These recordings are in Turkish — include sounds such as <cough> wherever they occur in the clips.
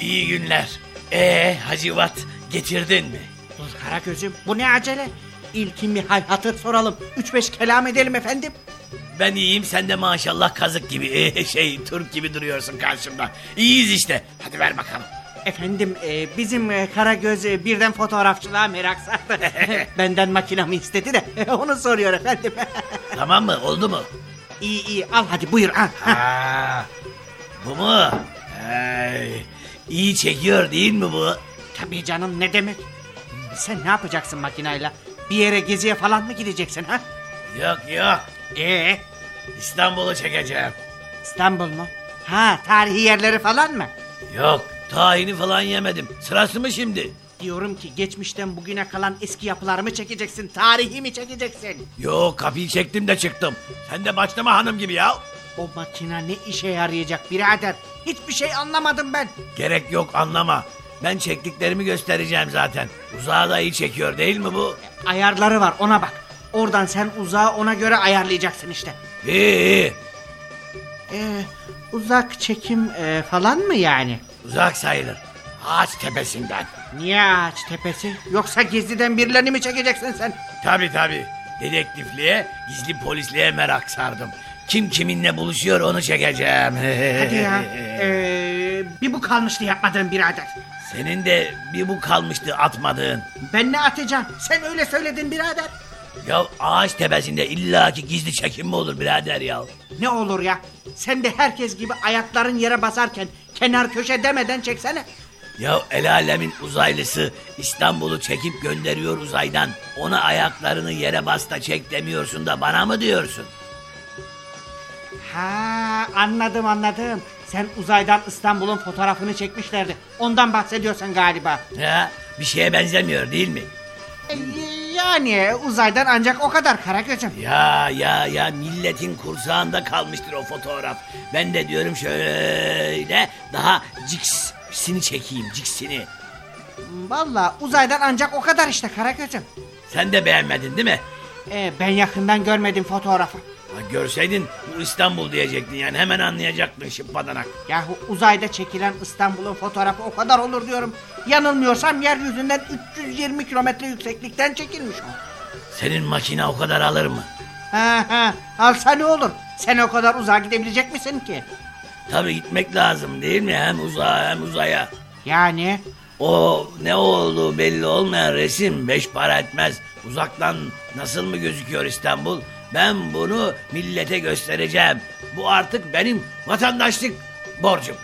İyi günler. Ee Hacivat getirdin mi? Dur Karagöz'üm bu ne acele? İlkin bir hal hatır soralım. Üç beş kelam edelim efendim. Ben iyiyim sen de maşallah kazık gibi ee, şey Türk gibi duruyorsun karşımda. İyiyiz işte. Hadi ver bakalım. Efendim e, bizim e, Karagöz e, birden fotoğrafçılığa merak sardı. <laughs> Benden makinamı istedi de onu soruyor efendim. <laughs> Tamam mı? Oldu mu? iyi iyi al hadi buyur. al. Ha, bu mu? Ay, iyi çekiyor değil mi bu? Tabii canım ne demek? Sen ne yapacaksın makinayla? Bir yere geziye falan mı gideceksin ha? Yok yok. Ee, İstanbul'u çekeceğim. İstanbul mu? Ha tarihi yerleri falan mı? Yok tahini falan yemedim. Sırası mı şimdi? Diyorum ki geçmişten bugüne kalan eski yapıları mı çekeceksin? Tarihi mi çekeceksin? Yok kapıyı çektim de çıktım. Sen de başlama hanım gibi ya. O makine ne işe yarayacak birader? Hiçbir şey anlamadım ben. Gerek yok anlama. Ben çektiklerimi göstereceğim zaten. Uzağa da iyi çekiyor değil mi bu? Ayarları var ona bak. Oradan sen uzağı ona göre ayarlayacaksın işte. İyi iyi. Ee, uzak çekim e, falan mı yani? Uzak sayılır. Ağaç tepesinden. Niye ağaç tepesi? Yoksa geziden birilerini mi çekeceksin sen? Tabi tabi. Dedektifliğe, gizli polisliğe merak sardım. Kim kiminle buluşuyor onu çekeceğim. <laughs> Hadi ya. Ee, bir bu kalmıştı yapmadığın birader. Senin de bir bu kalmıştı atmadığın. Ben ne atacağım? Sen öyle söyledin birader. Ya ağaç tepesinde illaki gizli çekim mi olur birader ya? Ne olur ya? Sen de herkes gibi ayakların yere basarken kenar köşe demeden çeksene. Ya el alemin uzaylısı İstanbul'u çekip gönderiyor uzaydan. Ona ayaklarını yere bas da çek demiyorsun da bana mı diyorsun? Ha anladım anladım. Sen uzaydan İstanbul'un fotoğrafını çekmişlerdi. Ondan bahsediyorsun galiba. Ya bir şeye benzemiyor değil mi? E, Yani uzaydan ancak o kadar Karagöz'üm. Ya ya ya milletin kursağında kalmıştır o fotoğraf. Ben de diyorum şöyle daha ciksini çekeyim ciksini. Vallahi uzaydan ancak o kadar işte Karagöz'üm. Sen de beğenmedin değil mi? E, ben yakından görmedim fotoğrafı. Ha, görseydin bu İstanbul diyecektin yani hemen anlayacaktın şıppadanak. Yahu uzayda çekilen İstanbul'un fotoğrafı o kadar olur diyorum. Yanılmıyorsam yeryüzünden 320 kilometre yükseklikten çekilmiş o. Senin makine o kadar alır mı? Ha ha alsa ne olur? Sen o kadar uzağa gidebilecek misin ki? Tabii gitmek lazım değil mi? Hem uzağa hem uzaya. Yani O ne olduğu belli olmayan resim beş para etmez. Uzaktan nasıl mı gözüküyor İstanbul? Ben bunu millete göstereceğim. Bu artık benim vatandaşlık borcum.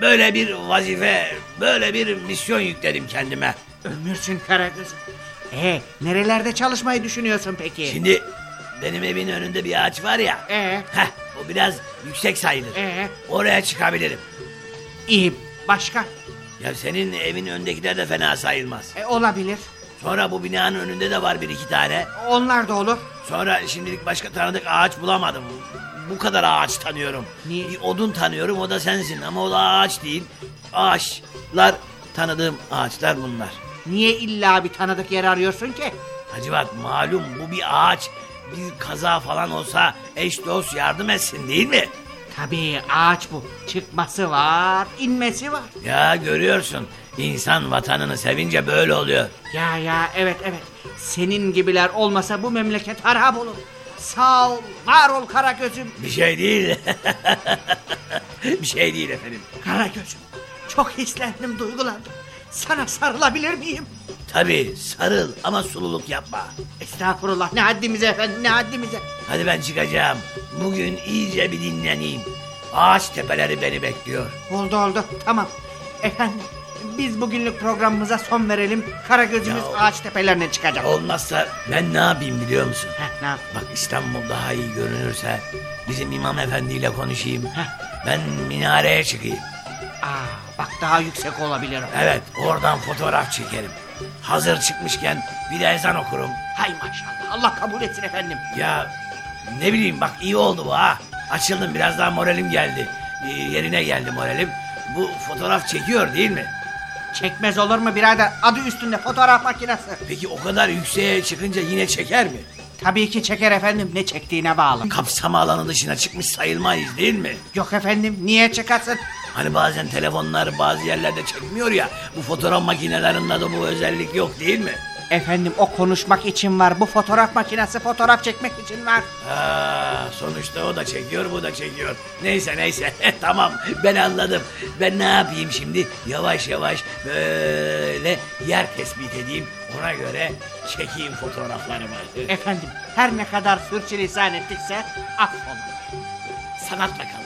Böyle bir vazife, böyle bir misyon yükledim kendime. ölmüşsün Karagöz'üm. E nerelerde çalışmayı düşünüyorsun peki? Şimdi benim evin önünde bir ağaç var ya. Ee? Heh, o biraz yüksek sayılır. Ee? Oraya çıkabilirim. İyi başka? Ya senin evin önündekiler de fena sayılmaz. E, olabilir. Sonra bu binanın önünde de var bir iki tane. Onlar da olur. Sonra şimdilik başka tanıdık ağaç bulamadım. Bu kadar ağaç tanıyorum. Niye? Bir odun tanıyorum o da sensin ama o da ağaç değil. Ağaçlar tanıdığım ağaçlar bunlar. Niye illa bir tanıdık yer arıyorsun ki? Hacivat malum bu bir ağaç. Bir kaza falan olsa eş dost yardım etsin değil mi? Tabii ağaç bu. Çıkması var, inmesi var. Ya görüyorsun insan vatanını sevince böyle oluyor. Ya ya evet evet. Senin gibiler olmasa bu memleket harap olur. Sağ ol, var ol Karagöz'üm. Bir şey değil. <laughs> bir şey değil efendim. Karagöz'üm. Çok hislendim, duygulandım. Sana sarılabilir miyim? Tabii sarıl ama sululuk yapma. Estağfurullah ne haddimize efendim ne haddimize. Hadi ben çıkacağım. Bugün iyice bir dinleneyim. Ağaç tepeleri beni bekliyor. Oldu oldu tamam. Efendim biz bugünlük programımıza son verelim. Karagözümüz Ya. ağaç tepelerine çıkacak. Olmazsa ben ne yapayım biliyor musun? Heh, ne yap? Bak İstanbul daha iyi görünürse bizim imam efendiyle konuşayım. Ben minareye çıkayım. Aa, bak daha yüksek olabilir. Evet oradan fotoğraf çekerim. Hazır çıkmışken bir de ezan okurum. Hay maşallah Allah kabul etsin efendim. Ya ne bileyim bak iyi oldu bu ha. Açıldım biraz daha moralim geldi. Ee, yerine geldi moralim. Bu fotoğraf çekiyor değil mi? Çekmez olur mu birader? Adı üstünde fotoğraf makinesi. Peki o kadar yükseğe çıkınca yine çeker mi? Tabii ki çeker efendim. Ne çektiğine bağlı. Kapsam alanı dışına çıkmış sayılmayız değil mi? Yok efendim niye çıkasın? Hani bazen telefonlar bazı yerlerde çekmiyor ya. Bu fotoğraf makinelerinde de bu özellik yok değil mi? Efendim o konuşmak için var. Bu fotoğraf makinesi fotoğraf çekmek için var. Ha, sonuçta o da çekiyor bu da çekiyor. Neyse neyse <laughs> tamam ben anladım. Ben ne yapayım şimdi? Yavaş yavaş böyle yer tespit edeyim. Ona göre çekeyim fotoğraflarımı. <laughs> Efendim her ne kadar sürçülisan ettikse affola. Sanatla kalın.